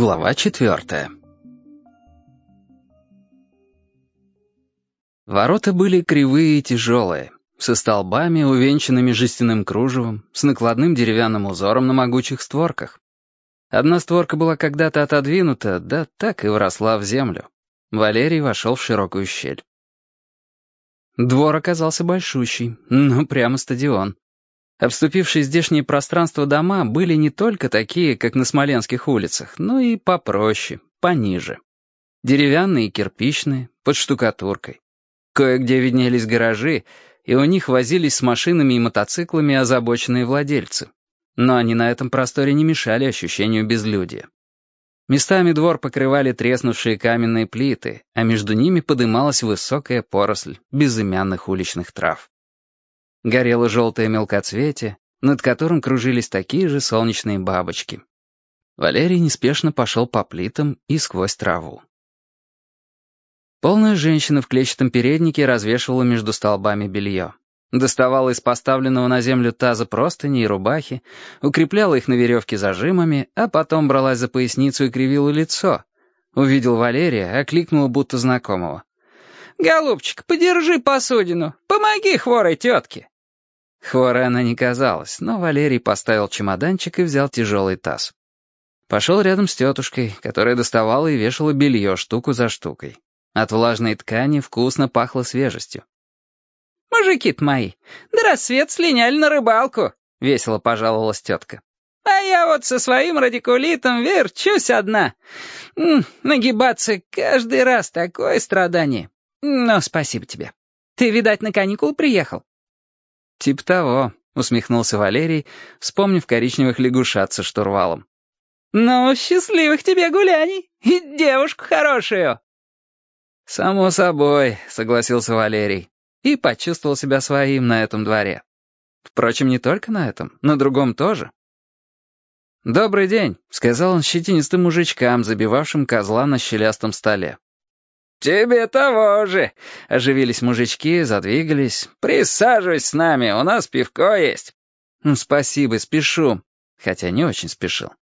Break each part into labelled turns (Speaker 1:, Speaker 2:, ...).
Speaker 1: Глава четвертая Ворота были кривые и тяжелые, со столбами, увенчанными жестяным кружевом, с накладным деревянным узором на могучих створках. Одна створка была когда-то отодвинута, да так и вросла в землю. Валерий вошел в широкую щель. Двор оказался большущий, ну прямо стадион. Обступившие здешнее пространство дома были не только такие, как на Смоленских улицах, но и попроще, пониже. Деревянные и кирпичные, под штукатуркой. Кое-где виднелись гаражи, и у них возились с машинами и мотоциклами озабоченные владельцы. Но они на этом просторе не мешали ощущению безлюдия. Местами двор покрывали треснувшие каменные плиты, а между ними подымалась высокая поросль безымянных уличных трав. Горело желтое мелкоцветие, над которым кружились такие же солнечные бабочки. Валерий неспешно пошел по плитам и сквозь траву. Полная женщина в клетчатом переднике развешивала между столбами белье. Доставала из поставленного на землю таза простыни и рубахи, укрепляла их на веревке зажимами, а потом бралась за поясницу и кривила лицо. Увидел Валерия, окликнула будто знакомого. «Голубчик, подержи посудину, помоги хворой тетке». Хворой она не казалась, но Валерий поставил чемоданчик и взял тяжелый таз. Пошел рядом с тетушкой, которая доставала и вешала белье штуку за штукой. От влажной ткани вкусно пахло свежестью. «Мужики-то мои, до рассвет слиняли на рыбалку», — весело пожаловалась тетка. «А я вот со своим радикулитом верчусь одна. М -м, нагибаться каждый раз такое страдание. «Ну, спасибо тебе. Ты, видать, на каникулы приехал?» «Тип того», — усмехнулся Валерий, вспомнив коричневых лягушат со штурвалом. «Ну, счастливых тебе гуляний и девушку хорошую!» «Само собой», — согласился Валерий, и почувствовал себя своим на этом дворе. Впрочем, не только на этом, на другом тоже. «Добрый день», — сказал он щетинистым мужичкам, забивавшим козла на щелястом столе. «Тебе того же!» — оживились мужички, задвигались. «Присаживайся с нами, у нас пивко есть». «Ну, спасибо, спешу». Хотя не очень спешил.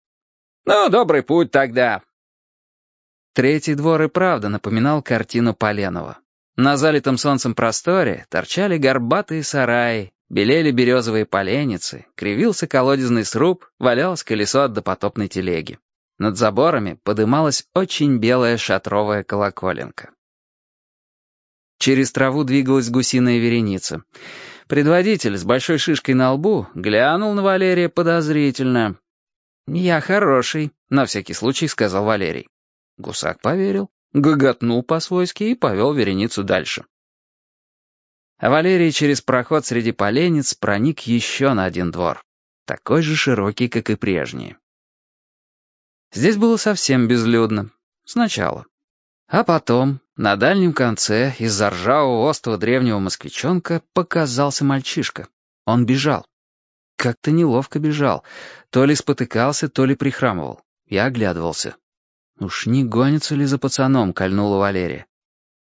Speaker 1: «Ну, добрый путь тогда». Третий двор и правда напоминал картину Поленова. На залитом солнцем просторе торчали горбатые сараи, белели березовые поленницы, кривился колодезный сруб, валялось колесо от допотопной телеги. Над заборами подымалась очень белая шатровая колоколенка. Через траву двигалась гусиная вереница. Предводитель с большой шишкой на лбу глянул на Валерия подозрительно. «Я хороший», — на всякий случай сказал Валерий. Гусак поверил, гоготнул по-свойски и повел вереницу дальше. А Валерий через проход среди поленниц проник еще на один двор, такой же широкий, как и прежние. Здесь было совсем безлюдно. Сначала. А потом, на дальнем конце, из-за ржавого острого древнего москвичонка, показался мальчишка. Он бежал. Как-то неловко бежал. То ли спотыкался, то ли прихрамывал. Я оглядывался. Уж не гонится ли за пацаном, кольнула Валерия.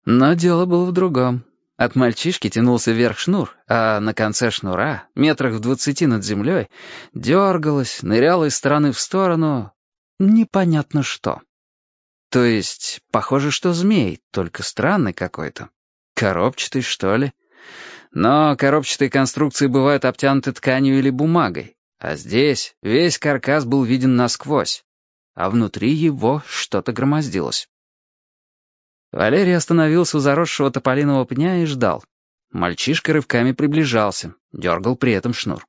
Speaker 1: Но дело было в другом. От мальчишки тянулся вверх шнур, а на конце шнура, метрах в двадцати над землей, дергалась, ныряла из стороны в сторону непонятно что. То есть, похоже, что змей, только странный какой-то. Коробчатый, что ли? Но коробчатые конструкции бывают обтянуты тканью или бумагой, а здесь весь каркас был виден насквозь, а внутри его что-то громоздилось. Валерий остановился у заросшего тополиного пня и ждал. Мальчишка рывками приближался, дергал при этом шнур.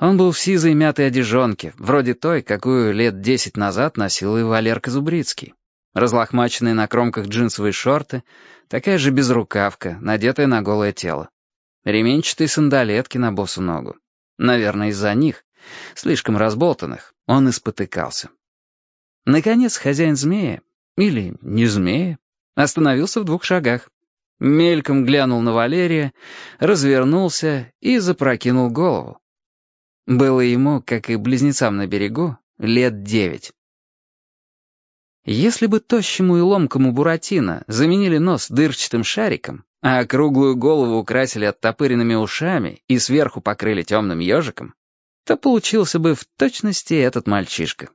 Speaker 1: Он был в сизой мятой одежонке, вроде той, какую лет десять назад носил и Валерка Зубрицкий. Разлохмаченные на кромках джинсовые шорты, такая же безрукавка, надетая на голое тело. Ременчатые сандалетки на босу ногу. Наверное, из-за них, слишком разболтанных, он и спотыкался. Наконец хозяин змея, или не змея, остановился в двух шагах. Мельком глянул на Валерия, развернулся и запрокинул голову. Было ему, как и близнецам на берегу, лет девять. Если бы тощему и ломкому Буратино заменили нос дырчатым шариком, а круглую голову украсили оттопыренными ушами и сверху покрыли темным ежиком, то получился бы в точности этот мальчишка.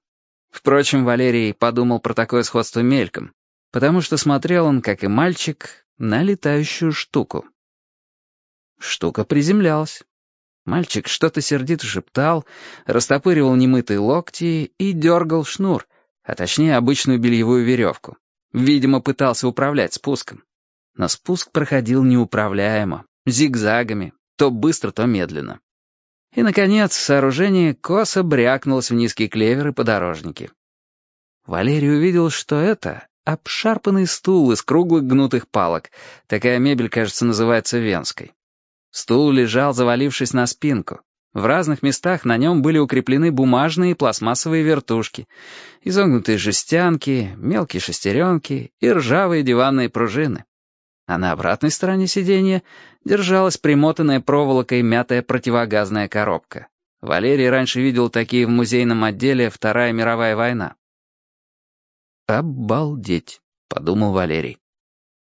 Speaker 1: Впрочем, Валерий подумал про такое сходство мельком, потому что смотрел он, как и мальчик, на летающую штуку. Штука приземлялась. Мальчик что-то сердито шептал, растопыривал немытые локти и дергал шнур, а точнее обычную бельевую веревку. Видимо, пытался управлять спуском. Но спуск проходил неуправляемо, зигзагами, то быстро, то медленно. И, наконец, сооружение косо брякнулось в низкие клеверы подорожники. Валерий увидел, что это обшарпанный стул из круглых гнутых палок. Такая мебель, кажется, называется венской. Стул лежал, завалившись на спинку. В разных местах на нем были укреплены бумажные и пластмассовые вертушки, изогнутые жестянки, мелкие шестеренки и ржавые диванные пружины а на обратной стороне сиденья держалась примотанная проволокой мятая противогазная коробка. Валерий раньше видел такие в музейном отделе «Вторая мировая война». «Обалдеть», — подумал Валерий.